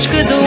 इश्क दुआ